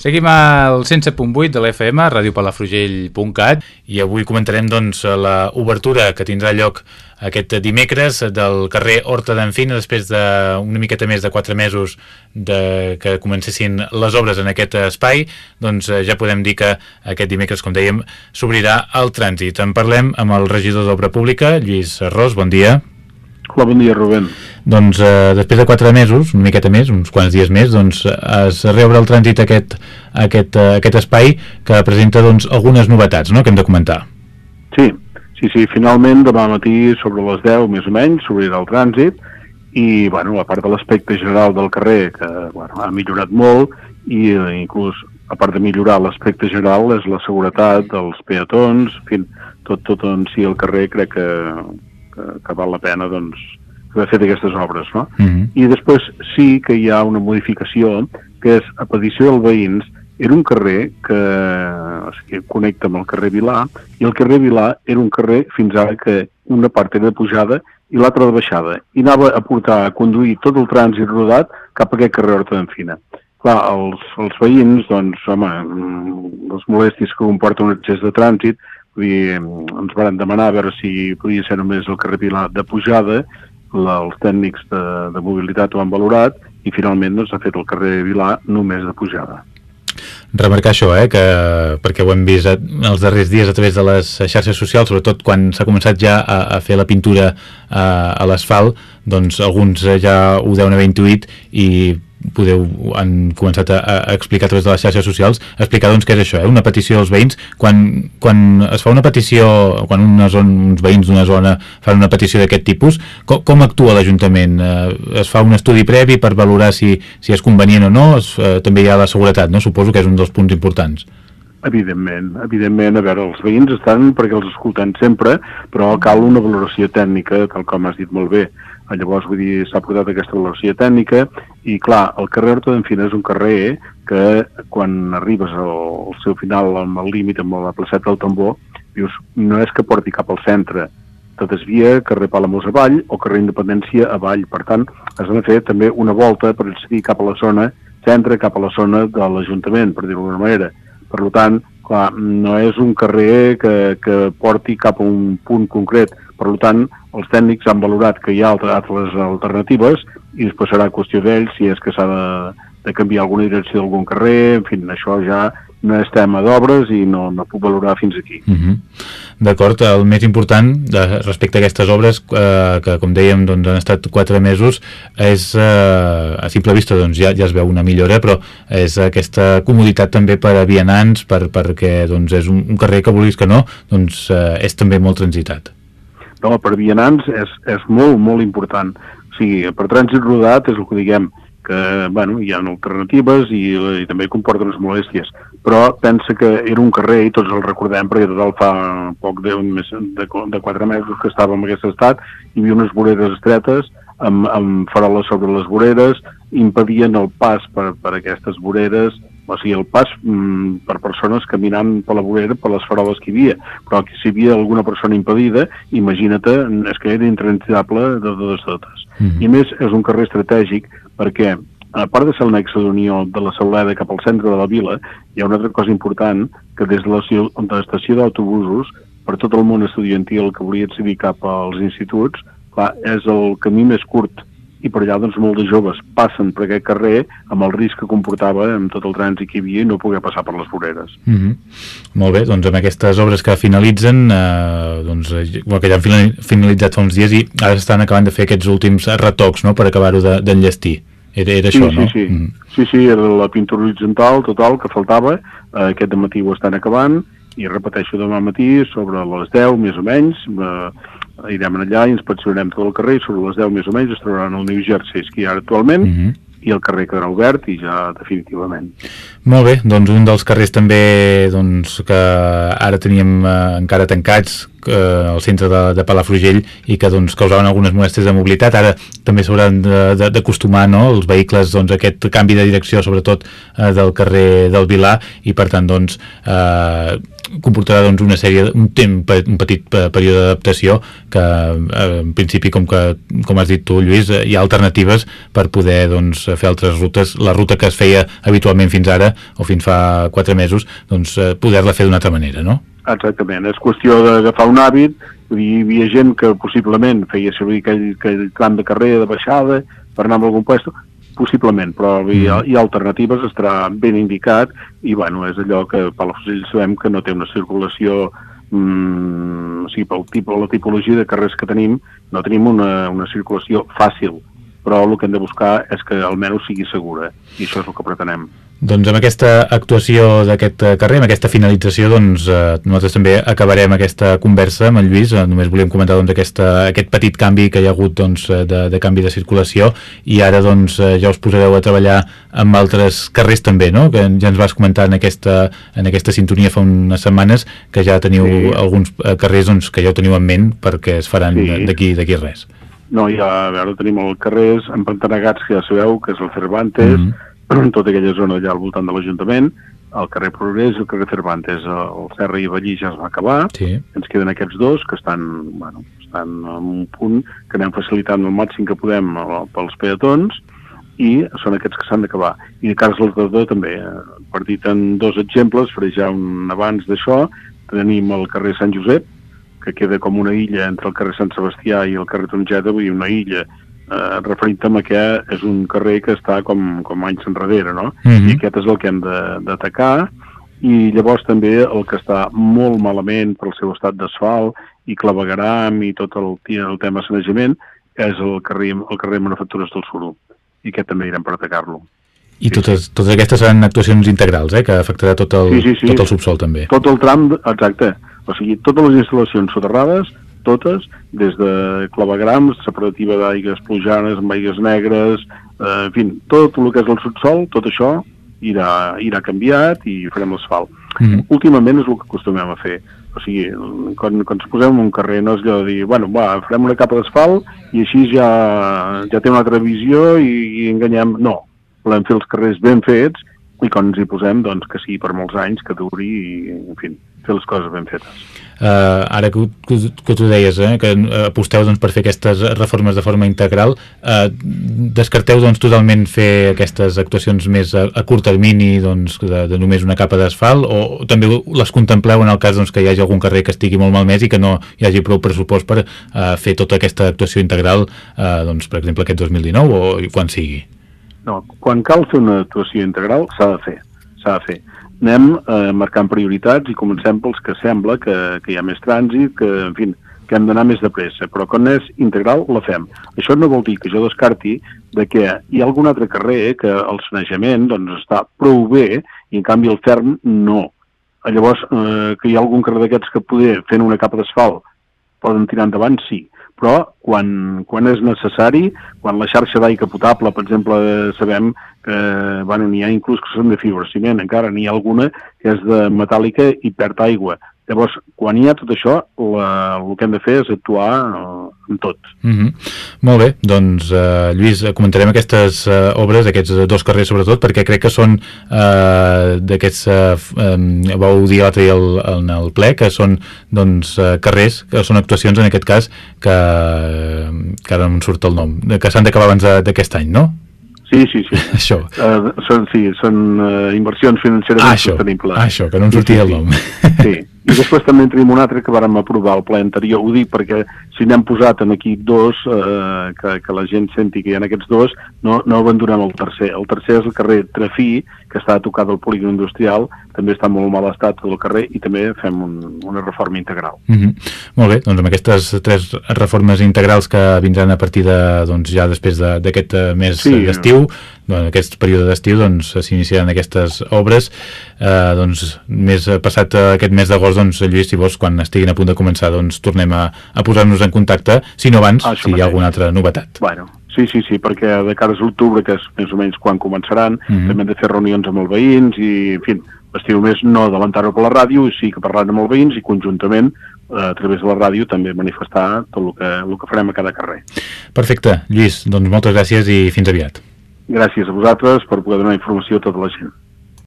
Seguim al 107.8 de l'FM, radiopalafrugell.cat i avui comentarem doncs, la obertura que tindrà lloc aquest dimecres del carrer Horta d'Enfina després d'una miqueta més de 4 mesos de que comencessin les obres en aquest espai doncs ja podem dir que aquest dimecres, com dèiem, s'obrirà el trànsit. En parlem amb el regidor d'Obra Pública, Lluís Ros, bon dia. Hola, bon dia, Rubén. Doncs eh, després de quatre mesos, una miqueta més, uns quants dies més, doncs es reobre el trànsit aquest, aquest, eh, aquest espai que presenta doncs, algunes novetats no?, que hem de comentar. Sí, sí, sí, finalment demà matí sobre les 10 més o menys s'obrirà el trànsit i, bueno, a part de l'aspecte general del carrer, que bueno, ha millorat molt i eh, inclús a part de millorar l'aspecte general és la seguretat dels peatons, en fi, tot, tot en si el carrer crec que, que, que val la pena doncs, haver fet aquestes obres. No? Mm -hmm. I després sí que hi ha una modificació que és a petició dels veïns era un carrer que, o sigui, connecta amb el carrer Vilà i el carrer Vilà era un carrer fins ara que una part era de pujada i l'altra de baixada i anava a portar a conduir tot el trànsit rodat cap a aquest carrer Horta d'Enfina. Clar, els, els veïns, doncs, home, mm, les molèsties que comporta un excés de trànsit Vull dir, ens van demanar a veure si podia ser només el carrer Pilar de pujada, la, els tècnics de, de mobilitat ho han valorat i finalment doncs, s'ha fet el carrer Vilar només de pujada. Remarcar això, eh, que, perquè ho hem vist els darrers dies a través de les xarxes socials, sobretot quan s'ha començat ja a, a fer la pintura a, a l'asfalt, doncs alguns ja ho deuen haver intuït i podeu, han començat a, a explicar a través de les xarxes socials, explicar doncs què és això, eh? una petició als veïns, quan, quan es fa una petició, quan una zona, uns veïns d'una zona fan una petició d'aquest tipus, com, com actua l'Ajuntament? Eh, es fa un estudi previ per valorar si, si és convenient o no? Es, eh, també hi ha la seguretat, no? Suposo que és un dels punts importants. Evidentment, evidentment, a veure, els veïns estan perquè els escolten sempre, però cal una valoració tècnica, tal com has dit molt bé. Llavors, vull dir, s'ha portat aquesta valoració tècnica i, clar, el carrer Horta d'Enfina és un carrer que quan arribes al, seu final amb el límit amb la placeta del tambor, dius, no és que porti cap al centre, te desvia carrer Palamós avall o carrer Independència avall. Per tant, has de fer també una volta per accedir cap a la zona centre, cap a la zona de l'Ajuntament, per dir-ho d'alguna manera. Per tant, clar, no és un carrer que, que porti cap a un punt concret. Per tant, els tècnics han valorat que hi ha altres alternatives i després serà qüestió d'ells si és que s'ha de, de canviar alguna direcció d'algun carrer, en fi, això ja no és tema d'obres i no, no puc valorar fins aquí. Uh -huh. D'acord, el més important de, respecte a aquestes obres, eh, que com dèiem doncs, han estat quatre mesos, és eh, a simple vista doncs, ja, ja es veu una millora, però és aquesta comoditat també per a vianants, per, perquè doncs, és un, un carrer que vulguis que no, doncs, eh, és també molt transitat no, per vianants és, és molt, molt important. O sigui, per trànsit rodat és el que diguem, que bueno, hi ha alternatives i, i també comporta unes molèsties, però pensa que era un carrer, i tots el recordem, perquè total fa poc de, més, de, de quatre mesos que estava en aquest estat, hi havia unes voreres estretes, amb, amb faroles sobre les voreres, impedien el pas per, per aquestes voreres, o sigui, el pas mm, per persones caminant per la vorera, per les faroles que hi havia, però que si hi havia alguna persona impedida, imagina't, és que era intransitable de totes totes. Mm -hmm. I més, és un carrer estratègic perquè a part de ser el nexe d'unió de la Sauleda cap al centre de la vila, hi ha una altra cosa important, que des de l'estació d'autobusos, per tot el món estudiantil que volia accedir cap als instituts, clar, és el camí més curt i per allà doncs, molts de joves passen per aquest carrer amb el risc que comportava amb tot el trànsit que hi havia no poder passar per les voreres. Mm -hmm. Molt bé, doncs amb aquestes obres que finalitzen, eh, doncs, que ja han finalitzat fa uns dies i ara estan acabant de fer aquests últims retocs no?, per acabar-ho d'enllestir. De, era, era sí, això, sí, no? Sí, mm -hmm. sí, sí, era la pintura horitzontal total que faltava, eh, aquest matí ho estan acabant i repeteixo demà matí sobre les 10 més o menys eh, irem allà, inspeccionarem tot el carrer i sobre les 10 més o menys es trobaran el New Jersey que hi ha actualment uh -huh. i el carrer quedarà obert i ja definitivament. Molt bé, doncs un dels carrers també doncs, que ara teníem eh, encara tancats eh, al centre de, de Palafrugell i que doncs, causaven algunes molèsties de mobilitat. Ara també s'hauran d'acostumar no, els vehicles doncs, aquest canvi de direcció, sobretot eh, del carrer del Vilar, i per tant doncs, eh, comportarà doncs, una sèrie, un temps, un petit període d'adaptació que eh, en principi, com, que, com has dit tu, Lluís, hi ha alternatives per poder doncs, fer altres rutes. La ruta que es feia habitualment fins ara, o fins fa quatre mesos, doncs, poder-la fer d'una altra manera, no? Exactament, és qüestió d'agafar un hàbit, hi havia gent que possiblement feia servir aquell, aquell tram de carrer de baixada per anar a algun puesto, possiblement, però hi ha, mm. hi ha alternatives, estarà ben indicat i bueno, és allò que per Palafrugell sabem que no té una circulació mm, o sigui, pel tipus, la tipologia de carrers que tenim, no tenim una, una circulació fàcil, però el que hem de buscar és que almenys sigui segura i això és el que pretenem. Doncs amb aquesta actuació d'aquest carrer, amb aquesta finalització, doncs eh, nosaltres també acabarem aquesta conversa amb en Lluís. Eh, només volíem comentar doncs, aquesta, aquest petit canvi que hi ha hagut doncs, eh, de, de canvi de circulació i ara doncs, eh, ja us posareu a treballar amb altres carrers també, no? que ja ens vas comentar en aquesta, en aquesta sintonia fa unes setmanes que ja teniu sí. alguns eh, carrers doncs, que ja ho teniu en ment perquè es faran sí. d'aquí res. No, ja, a veure, tenim els carrers empantanegats, que ja sabeu, que és el Cervantes, mm -hmm tota aquella zona allà al voltant de l'Ajuntament, el carrer Progrés i el carrer Cervantes. El Serra i Vallí ja es va acabar, sí. ens queden aquests dos que estan, bueno, estan en un punt que anem facilitant el màxim que podem pels peatons i són aquests que s'han d'acabar. I de cas al Tardó també, eh, per dir en dos exemples, faré ja un abans d'això, tenim el carrer Sant Josep, que queda com una illa entre el carrer Sant Sebastià i el carrer Tongeta, vull dir, una illa eh, referint-me que és un carrer que està com, com anys enrere, no? Uh mhm. -huh. I aquest és el que hem d'atacar, i llavors també el que està molt malament pel seu estat d'asfalt i clavegaram i tot el, el tema sanejament és el carrer, el carrer Manufactures del Suro i aquest també irem per atacar-lo. I sí, totes, sí. totes aquestes seran actuacions integrals, eh, que afectarà tot el, sí, sí, sí. tot el subsol també. Tot el tram, exacte. O sigui, totes les instal·lacions soterrades totes, des de clavegrams, separativa d'aigues plujanes amb aigues negres, eh, en fi, tot el que és el subsol, tot això irà, irà canviat i farem l'asfalt. Mm. Últimament és el que acostumem a fer. O sigui, quan, quan ens posem un carrer no és allò de dir, bueno, va, farem una capa d'asfalt i així ja, ja té una altra visió i, i enganyem... No, volem fer els carrers ben fets i quan ens hi posem, doncs, que sigui per molts anys, que duri i, en fi, fer les coses ben fetes. Uh, ara que, que, que tu deies eh, que aposteu doncs, per fer aquestes reformes de forma integral, uh, descarteu doncs, totalment fer aquestes actuacions més a, a curt termini doncs, de, de només una capa d'asfalt o també les contempleu en el cas doncs, que hi hagi algun carrer que estigui molt malmès i que no hi hagi prou pressupost per uh, fer tota aquesta actuació integral, uh, doncs, per exemple, aquest 2019 o quan sigui? No, quan cal fer una actuació integral s'ha de fer, s'ha de fer anem eh, marcant prioritats i comencem pels que sembla que, que hi ha més trànsit, que, en fi, que hem d'anar més de pressa, però quan és integral la fem. Això no vol dir que jo descarti de que hi ha algun altre carrer que el sanejament doncs, està prou bé i en canvi el ferm no. Llavors, eh, que hi ha algun carrer d'aquests que poder fent una capa d'asfalt poden tirar endavant, sí però quan, quan és necessari, quan la xarxa d'aigua potable, per exemple, sabem que bueno, n'hi ha inclús que són de fibrociment, encara n'hi ha alguna que és de metàl·lica i perd aigua. Llavors, quan hi ha tot això, la, el que hem de fer és actuar eh, en tot. Mm -hmm. Molt bé, doncs eh, Lluís, comentarem aquestes eh, obres, aquests dos carrers sobretot, perquè crec que són eh, d'aquests, eh, eh, vau dir l'altre dia en el ple, que són doncs, eh, carrers, que són actuacions en aquest cas, que, que ara no em surt el nom, que s'han d'acabar abans d'aquest any, no? Sí, sí, sí. Això. Uh, són, sí, són uh, inversions financeres ah, això, sostenibles. Ah, això, que no em sortia sí, sí, el nom. Sí, i després també en tenim un altre que vàrem aprovar al ple anterior, ho dic perquè si n'hem posat en aquí dos, eh, que, que la gent senti que hi ha aquests dos, no, no abandonem el tercer. El tercer és el carrer Trafí, que està a tocar del polígon industrial, també està molt mal estat tot el carrer i també fem un, una reforma integral. Mm -hmm. Molt bé, doncs amb aquestes tres reformes integrals que vindran a partir de, doncs, ja després d'aquest de, mes sí, d'estiu, en aquest període d'estiu doncs, s'iniciaran aquestes obres eh, doncs, més passat aquest mes d'agost doncs, Lluís, si vols, quan estiguin a punt de començar doncs, tornem a, a posar-nos en contacte, si no abans, ah, si hi ha alguna altra novetat. Bueno, sí, sí, sí, perquè de cara a l'octubre, que és més o menys quan començaran, mm -hmm. també hem de fer reunions amb els veïns i, en fi, L'estiu més no adelantar-ho per la ràdio, i sí que parlant amb els veïns i conjuntament eh, a través de la ràdio també manifestar tot el que, el que farem a cada carrer. Perfecte. Lluís, doncs moltes gràcies i fins aviat. Gràcies a vosaltres per poder donar informació a tota la gent.